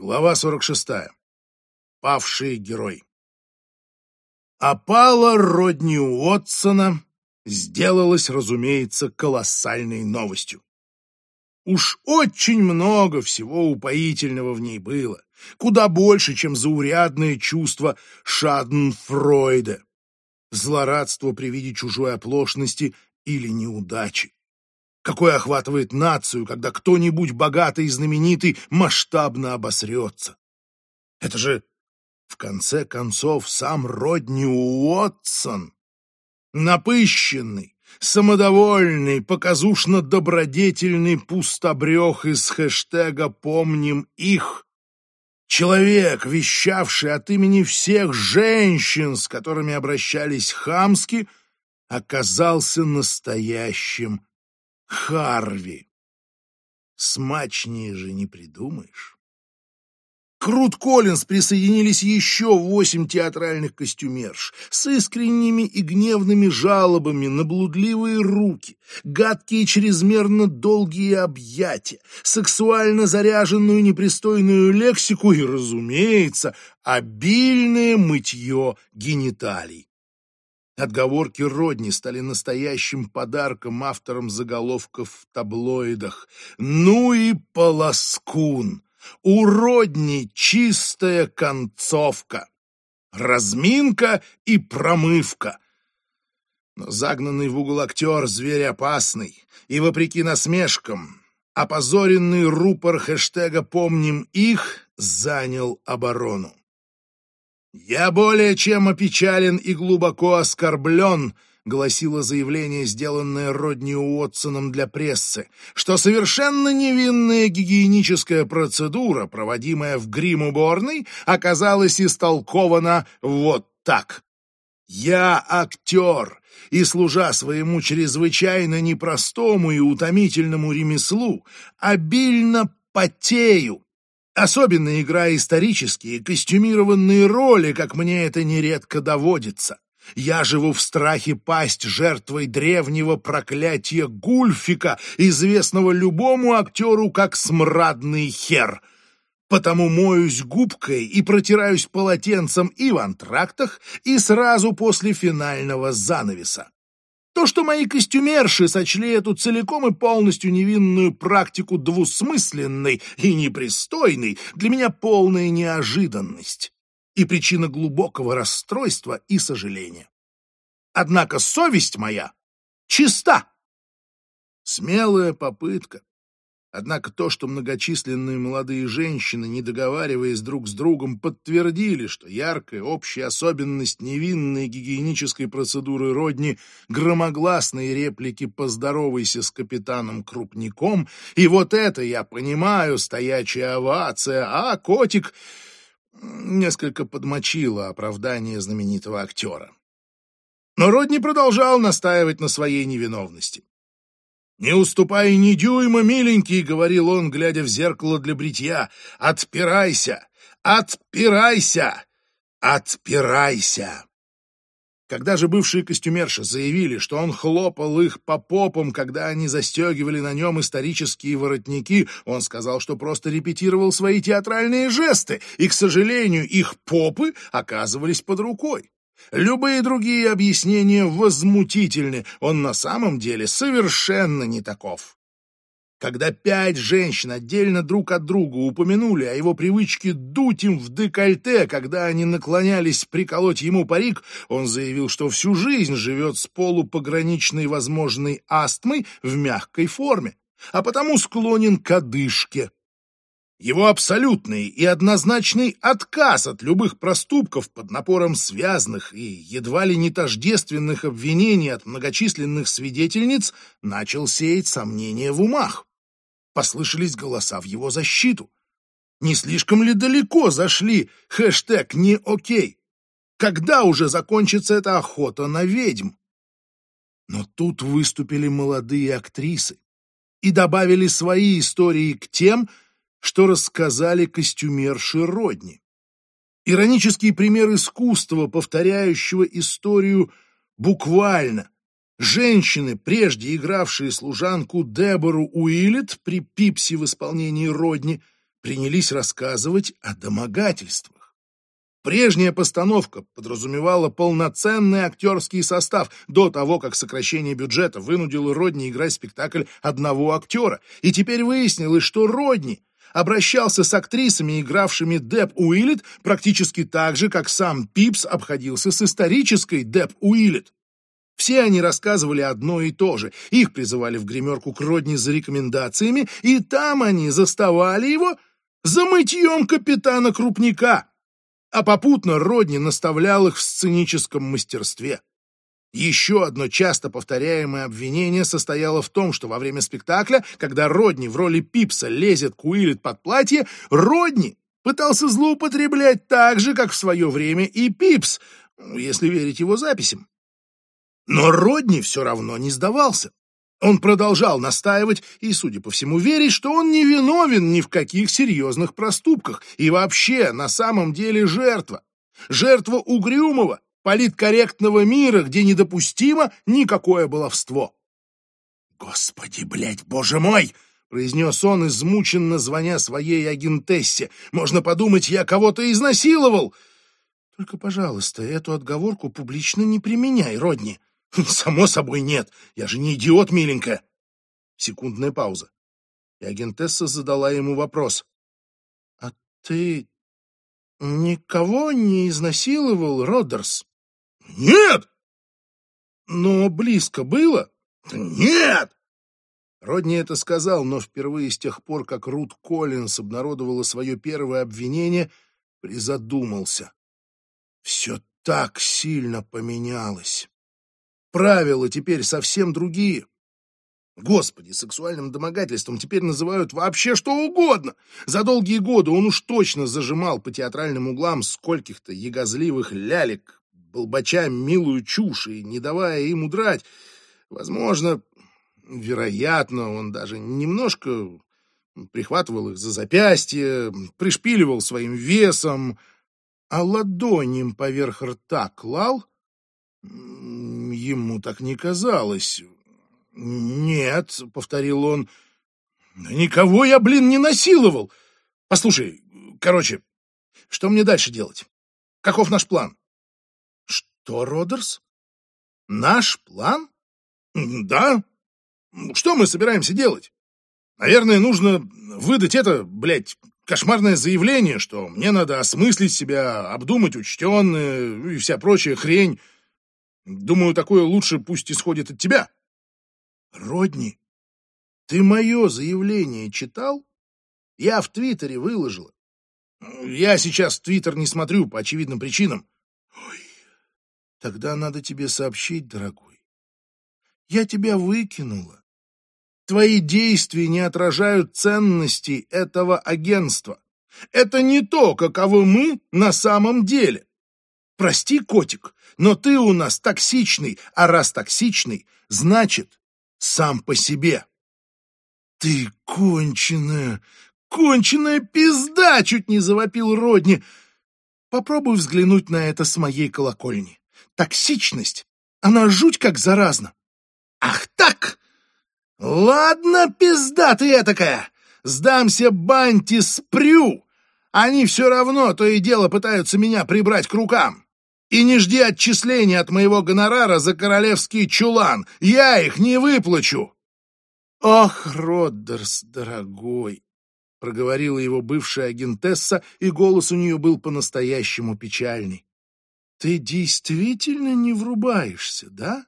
Глава 46. Павший герой. Опала Родни Уотсона сделалась, разумеется, колоссальной новостью. Уж очень много всего упоительного в ней было, куда больше, чем заурядное чувство Шаденфройда, злорадство при виде чужой оплошности или неудачи какой охватывает нацию, когда кто-нибудь богатый и знаменитый масштабно обосрется. Это же, в конце концов, сам Родни Уотсон, напыщенный, самодовольный, показушно-добродетельный пустобрех из хэштега «Помним их», Человек, вещавший от имени всех женщин, с которыми обращались хамски, оказался настоящим Харви. Смачнее же не придумаешь. Крут Коллинз присоединились еще восемь театральных костюмерш с искренними и гневными жалобами на блудливые руки, гадкие чрезмерно долгие объятия, сексуально заряженную непристойную лексику и, разумеется, обильное мытье гениталий. Отговорки Родни стали настоящим подарком авторам заголовков в таблоидах. Ну и полоскун! У Родни чистая концовка. Разминка и промывка. Но загнанный в угол актер зверь опасный, и, вопреки насмешкам, опозоренный рупор хэштега «Помним их» занял оборону. «Я более чем опечален и глубоко оскорблен», — гласило заявление, сделанное Родни Уотсоном для прессы, что совершенно невинная гигиеническая процедура, проводимая в грим-уборной, оказалась истолкована вот так. «Я актер, и, служа своему чрезвычайно непростому и утомительному ремеслу, обильно потею, особенно играя исторические, костюмированные роли, как мне это нередко доводится. Я живу в страхе пасть жертвой древнего проклятия Гульфика, известного любому актеру как смрадный хер. Потому моюсь губкой и протираюсь полотенцем и в антрактах, и сразу после финального занавеса. То, что мои костюмерши сочли эту целиком и полностью невинную практику двусмысленной и непристойной, для меня полная неожиданность и причина глубокого расстройства и сожаления. Однако совесть моя чиста. Смелая попытка, Однако то, что многочисленные молодые женщины, не договариваясь друг с другом, подтвердили, что яркая общая особенность невинной гигиенической процедуры родни громогласные реплики «поздоровайся с капитаном Крупником», и вот это, я понимаю, стоячая овация, а котик несколько подмочила оправдание знаменитого актера. Но Родни продолжал настаивать на своей невиновности. «Не уступай ни дюйма, миленький», — говорил он, глядя в зеркало для бритья. «Отпирайся! Отпирайся! Отпирайся!» Когда же бывшие костюмерши заявили, что он хлопал их по попам, когда они застегивали на нем исторические воротники, он сказал, что просто репетировал свои театральные жесты, и, к сожалению, их попы оказывались под рукой. Любые другие объяснения возмутительны, он на самом деле совершенно не таков. Когда пять женщин отдельно друг от друга упомянули о его привычке дуть им в декольте, когда они наклонялись приколоть ему парик, он заявил, что всю жизнь живет с полупограничной возможной астмой в мягкой форме, а потому склонен к одышке. Его абсолютный и однозначный отказ от любых проступков под напором связанных и едва ли не тождественных обвинений от многочисленных свидетельниц начал сеять сомнения в умах. Послышались голоса в его защиту. Не слишком ли далеко зашли хэштег «не окей»? Когда уже закончится эта охота на ведьм? Но тут выступили молодые актрисы и добавили свои истории к тем, что рассказали костюмерши Родни. Иронический пример искусства, повторяющего историю буквально. Женщины, прежде игравшие служанку Дебору Уиллет при Пипси в исполнении Родни, принялись рассказывать о домогательствах. Прежняя постановка подразумевала полноценный актерский состав до того, как сокращение бюджета вынудило Родни играть спектакль одного актера, и теперь выяснилось, что Родни обращался с актрисами, игравшими Деб Уиллет, практически так же, как сам Пипс обходился с исторической Деб Уиллет. Все они рассказывали одно и то же. Их призывали в гримерку к Родни за рекомендациями, и там они заставали его за мытьем капитана Крупника. А попутно Родни наставлял их в сценическом мастерстве. Еще одно часто повторяемое обвинение состояло в том, что во время спектакля, когда Родни в роли Пипса лезет к Уиллет под платье, Родни пытался злоупотреблять так же, как в свое время и Пипс, если верить его записям. Но Родни все равно не сдавался. Он продолжал настаивать и, судя по всему, верить, что он не виновен ни в каких серьезных проступках и вообще на самом деле жертва. Жертва угрюмого, политкорректного мира, где недопустимо никакое баловство. «Господи, блядь, боже мой!» — произнес он, измученно звоня своей агентессе. «Можно подумать, я кого-то изнасиловал!» «Только, пожалуйста, эту отговорку публично не применяй, Родни!» «Само собой нет! Я же не идиот, миленькая!» Секундная пауза. И агентесса задала ему вопрос. «А ты никого не изнасиловал, Родерс?» «Нет!» «Но близко было?» «Нет!» Родни это сказал, но впервые с тех пор, как Рут Коллинс обнародовала свое первое обвинение, призадумался. Все так сильно поменялось. Правила теперь совсем другие. Господи, сексуальным домогательством теперь называют вообще что угодно. За долгие годы он уж точно зажимал по театральным углам скольких-то ягозливых лялек, болбача милую чушь и не давая им удрать. Возможно, вероятно, он даже немножко прихватывал их за запястье, пришпиливал своим весом, а ладонь поверх рта клал — Ему так не казалось. «Нет», — повторил он, — «никого я, блин, не насиловал. Послушай, короче, что мне дальше делать? Каков наш план?» «Что, Родерс? Наш план?» «Да. Что мы собираемся делать? Наверное, нужно выдать это, блядь, кошмарное заявление, что мне надо осмыслить себя, обдумать учтенное и вся прочая хрень». Думаю, такое лучше пусть исходит от тебя. Родни, ты мое заявление читал? Я в Твиттере выложила. Я сейчас Твиттер не смотрю по очевидным причинам. Тогда надо тебе сообщить, дорогой. Я тебя выкинула. Твои действия не отражают ценностей этого агентства. Это не то, каковы мы на самом деле. Прости, котик, но ты у нас токсичный, а раз токсичный, значит, сам по себе. Ты конченая, конченая пизда, чуть не завопил Родни. Попробуй взглянуть на это с моей колокольни. Токсичность, она жуть как заразна. Ах так! Ладно, пизда ты этакая! Сдамся Банти спрю! Они все равно то и дело пытаются меня прибрать к рукам. И не жди отчисления от моего гонорара за королевский чулан. Я их не выплачу. Ох, Роддерс, дорогой, проговорила его бывшая агентесса, и голос у нее был по-настоящему печальный. Ты действительно не врубаешься, да?